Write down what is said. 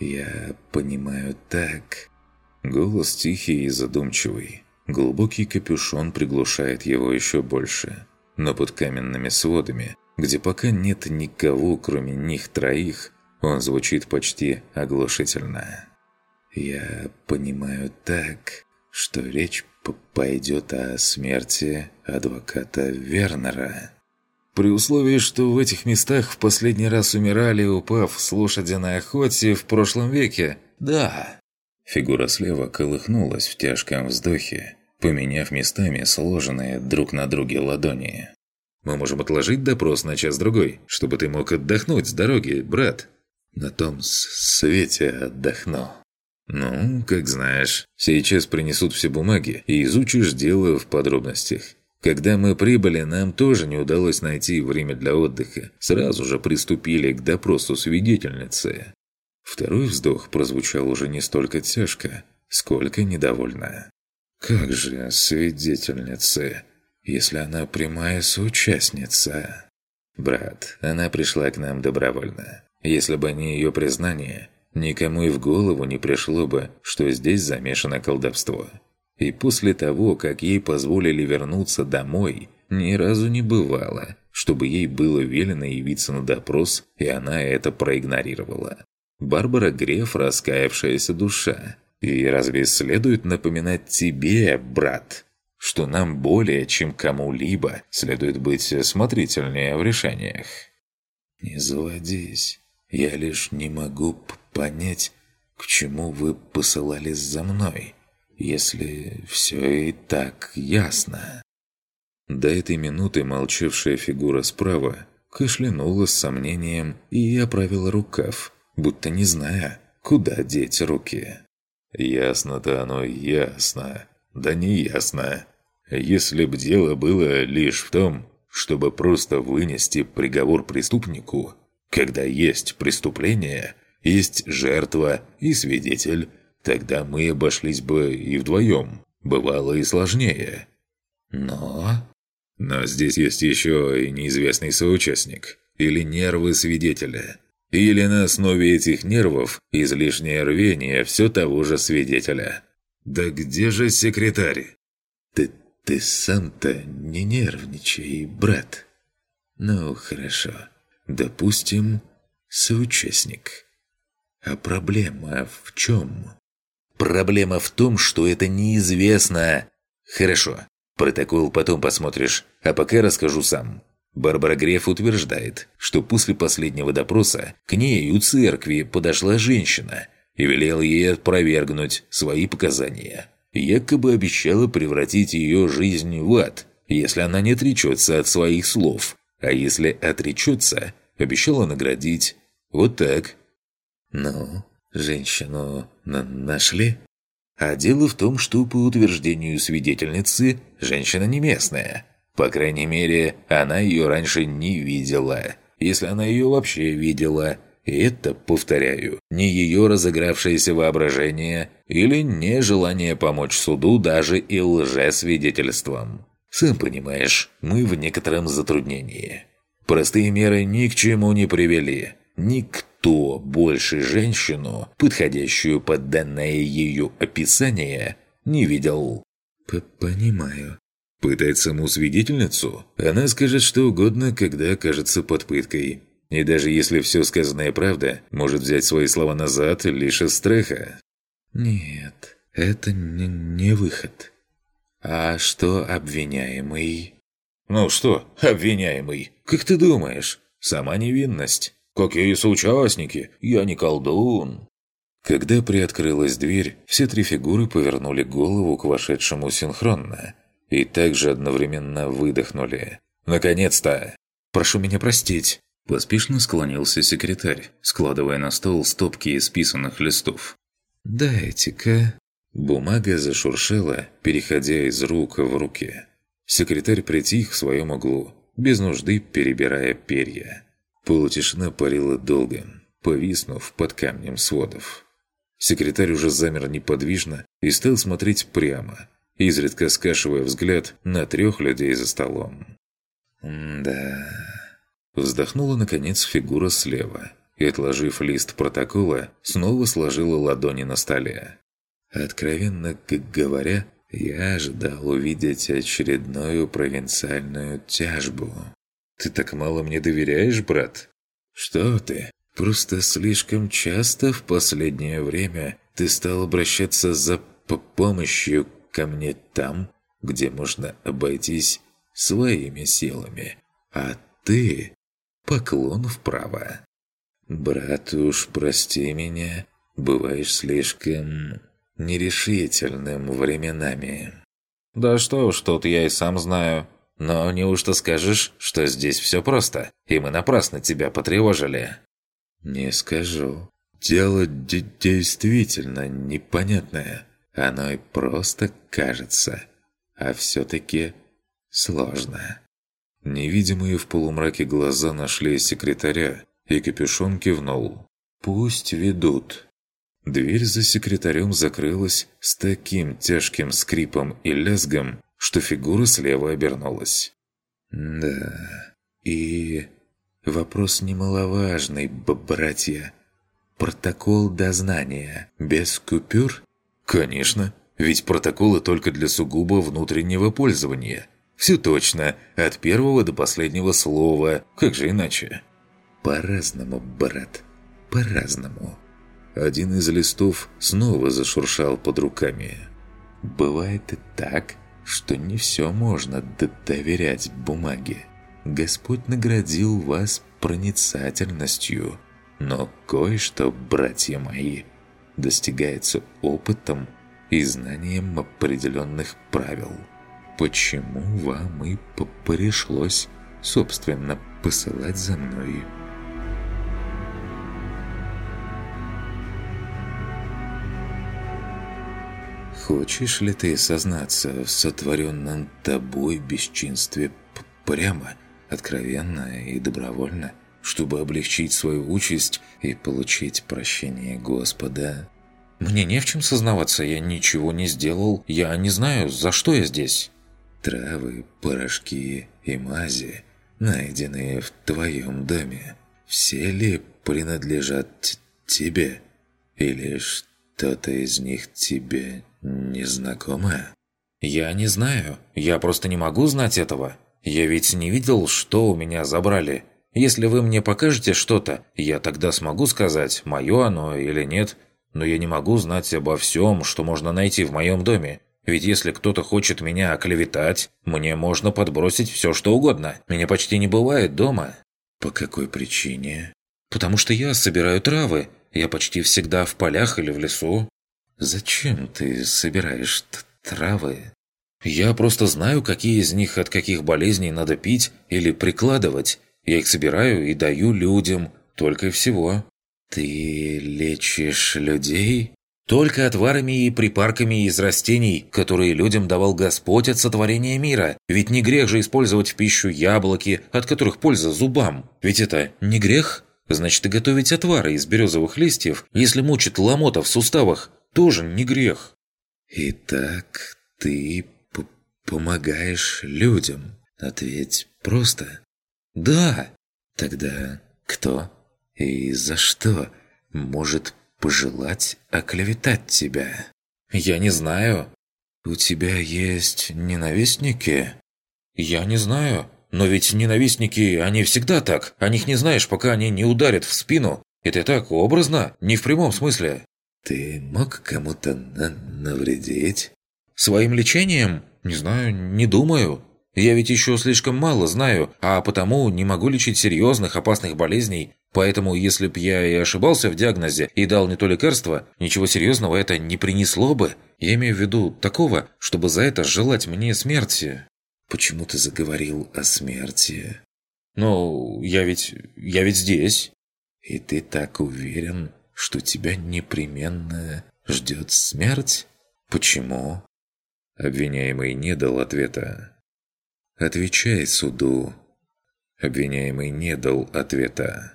«Я понимаю так...» Голос тихий и задумчивый. Глубокий капюшон приглушает его еще больше. Но под каменными сводами, где пока нет никого, кроме них троих, он звучит почти оглушительно. «Я понимаю так, что речь пойдет о смерти адвоката Вернера». При условии, что в этих местах в последний раз умирали, упав с лошади на охоте в прошлом веке, да. Фигура слева колыхнулась в тяжком вздохе, поменяв местами сложенные друг на друге ладони. «Мы можем отложить допрос на час-другой, чтобы ты мог отдохнуть с дороги, брат». «На том свете отдохну». «Ну, как знаешь. Сейчас принесут все бумаги, и изучишь дело в подробностях. Когда мы прибыли, нам тоже не удалось найти время для отдыха. Сразу же приступили к допросу свидетельницы. Второй вздох прозвучал уже не столько тяжко, сколько недовольно. «Как же свидетельница, если она прямая соучастница?» «Брат, она пришла к нам добровольно. Если бы не ее признание, никому и в голову не пришло бы, что здесь замешано колдовство. И после того, как ей позволили вернуться домой, ни разу не бывало, чтобы ей было велено явиться на допрос, и она это проигнорировала. Барбара Греф – раскаявшаяся душа. И разве следует напоминать тебе, брат, что нам более чем кому-либо следует быть осмотрительнее в решениях? Не заводись. Я лишь не могу понять, к чему вы посылались за мной если все и так ясно?» До этой минуты молчавшая фигура справа кашлянула с сомнением и оправила рукав, будто не зная, куда деть руки. «Ясно-то оно ясно. Да не ясно. Если б дело было лишь в том, чтобы просто вынести приговор преступнику, когда есть преступление, есть жертва и свидетель, Тогда мы обошлись бы и вдвоем. Бывало и сложнее. Но... Но здесь есть еще и неизвестный соучастник. Или нервы свидетеля. Или на основе этих нервов излишнее рвение все того же свидетеля. Да где же секретарь? Ты, ты сам-то не нервничай, брат. Ну, хорошо. Допустим, соучастник. А проблема в чем? Проблема в том, что это неизвестно. Хорошо. Протокол потом посмотришь, а пока расскажу сам. Барбара Греф утверждает, что после последнего допроса к ней у церкви подошла женщина и велела ей опровергнуть свои показания. Якобы обещала превратить ее жизнь в ад, если она не отречется от своих слов, а если отречется, обещала наградить. Вот так. «Ну, женщину нашли? А дело в том, что по утверждению свидетельницы, женщина не местная. По крайней мере, она ее раньше не видела. Если она ее вообще видела. И это, повторяю, не ее разыгравшееся воображение или нежелание помочь суду даже и лжесвидетельством. Сам понимаешь, мы в некотором затруднении. Простые меры ни к чему не привели. Никто кто больше женщину, подходящую под данное ее описание, не видел. П «Понимаю». Пытать саму свидетельницу? Она скажет что угодно, когда окажется под пыткой. И даже если все сказанное правда, может взять свои слова назад лишь из страха. Нет, это не, не выход. А что обвиняемый? Ну что, обвиняемый? Как ты думаешь? Сама невинность. «Какие соучастники? Я не колдун!» Когда приоткрылась дверь, все три фигуры повернули голову к вошедшему синхронно и также одновременно выдохнули. «Наконец-то!» «Прошу меня простить!» Поспешно склонился секретарь, складывая на стол стопки исписанных листов. «Дайте-ка...» Бумага зашуршала, переходя из рук в руки. Секретарь притих в своем углу, без нужды перебирая перья. Полутишина парила долго, повиснув под камнем сводов. Секретарь уже замер неподвижно и стал смотреть прямо, изредка скашивая взгляд на трех людей за столом. «Да...» Вздохнула, наконец, фигура слева и, отложив лист протокола, снова сложила ладони на столе. Откровенно говоря, я ожидал увидеть очередную провинциальную тяжбу. «Ты так мало мне доверяешь, брат?» «Что ты? Просто слишком часто в последнее время ты стал обращаться за помощью ко мне там, где можно обойтись своими силами, а ты – поклон вправо. Брат, уж прости меня, бываешь слишком нерешительным временами. Да что уж, тут я и сам знаю. Но неужто скажешь, что здесь все просто, и мы напрасно тебя потревожили? Не скажу. Дело действительно непонятное. Оно и просто кажется. А все-таки сложно. Невидимые в полумраке глаза нашли секретаря, и капюшон кивнул. «Пусть ведут». Дверь за секретарем закрылась с таким тяжким скрипом и лязгом, что фигура слева обернулась. «Да, и...» Вопрос немаловажный, братья. Протокол дознания без купюр? Конечно, ведь протоколы только для сугубо внутреннего пользования. Все точно, от первого до последнего слова, как же иначе? По-разному, брат, по-разному. Один из листов снова зашуршал под руками. Бывает и так, что не все можно доверять бумаге. Господь наградил вас проницательностью, но кое-что, братья мои, достигается опытом и знанием определенных правил. Почему вам и пришлось, собственно, посылать за мной?» Хочешь ли ты сознаться в сотворенном тобой бесчинстве прямо, откровенно и добровольно, чтобы облегчить свою участь и получить прощение Господа? Мне не в чем сознаваться, я ничего не сделал, я не знаю, за что я здесь. Травы, порошки и мази, найденные в твоем доме, все ли принадлежат тебе? Или что-то из них тебе незнакомое? Я не знаю. Я просто не могу знать этого. Я ведь не видел, что у меня забрали. Если вы мне покажете что-то, я тогда смогу сказать, мое оно или нет. Но я не могу знать обо всем, что можно найти в моем доме. Ведь если кто-то хочет меня оклеветать, мне можно подбросить все, что угодно. Меня почти не бывает дома. По какой причине? Потому что я собираю травы. Я почти всегда в полях или в лесу. «Зачем ты собираешь травы?» «Я просто знаю, какие из них от каких болезней надо пить или прикладывать. Я их собираю и даю людям, только и всего». «Ты лечишь людей?» «Только отварами и припарками из растений, которые людям давал Господь от сотворения мира. Ведь не грех же использовать в пищу яблоки, от которых польза зубам. Ведь это не грех?» Значит, и готовить отвары из березовых листьев, если мучит ломота в суставах, тоже не грех. Итак, ты помогаешь людям. Ответь просто. Да. Тогда кто и за что может пожелать оклеветать тебя? Я не знаю. У тебя есть ненавистники? Я не знаю. Но ведь ненавистники, они всегда так. О них не знаешь, пока они не ударят в спину. Это так образно, не в прямом смысле. «Ты мог кому-то на навредить?» «Своим лечением? Не знаю, не думаю. Я ведь еще слишком мало знаю, а потому не могу лечить серьезных опасных болезней. Поэтому, если б я и ошибался в диагнозе и дал не то лекарство, ничего серьезного это не принесло бы. Я имею в виду такого, чтобы за это желать мне смерти». «Почему ты заговорил о смерти?» «Ну, я ведь... я ведь здесь». «И ты так уверен, что тебя непременно ждет смерть? Почему?» Обвиняемый не дал ответа. «Отвечай суду». Обвиняемый не дал ответа.